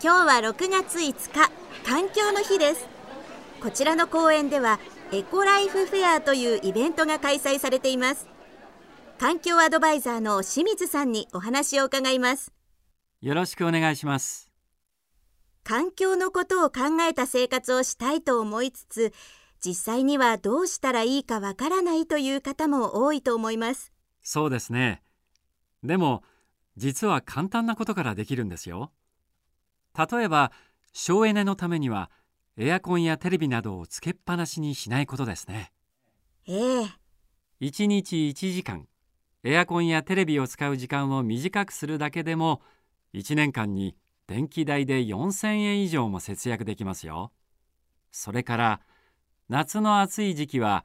今日は6月5日環境の日です。こちらの公園ではエコライフフェアというイベントが開催されています。環境アドバイザーの清水さんにお話を伺います。よろしくお願いします。環境のことを考えた生活をしたいと思いつつ実際にはどうしたらいいかわからないという方も多いと思います。そうですね。でも実は簡単なことからできるんですよ例えば省エネのためにはエアコンやテレビなどをつけっぱなしにしないことですね。ええ。1日1時間エアコンやテレビを使う時間を短くするだけでも1年間に電気代で4000円以上も節約できますよ。それから夏の暑い時期は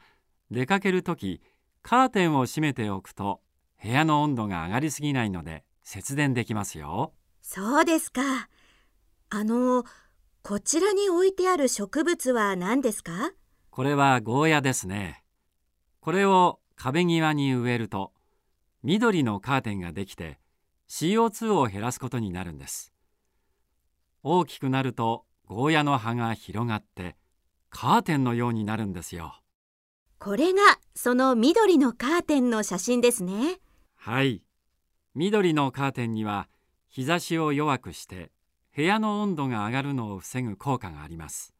出かけるときカーテンを閉めておくと部屋の温度が上がりすぎないので節電できますよ。そうですかあのこちらに置いてある植物は何ですか？これはゴーヤですね。これを壁際に植えると緑のカーテンができて CO2 を減らすことになるんです。大きくなるとゴーヤの葉が広がってカーテンのようになるんですよ。これがその緑のカーテンの写真ですね。はい。緑のカーテンには日差しを弱くして部屋の温度が上がるのを防ぐ効果があります。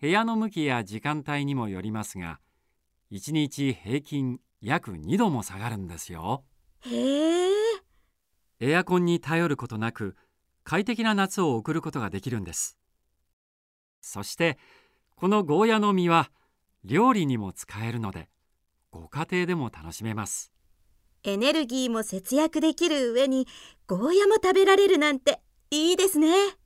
部屋の向きや時間帯にもよりますが1日平均約2度も下がるんですよ。へえエアコンに頼ることなく快適な夏を送ることができるんです。そしてこのゴーヤの実は料理にも使えるのでご家庭でも楽しめます。エネルギーも節約できる上にゴーヤも食べられるなんていいですね。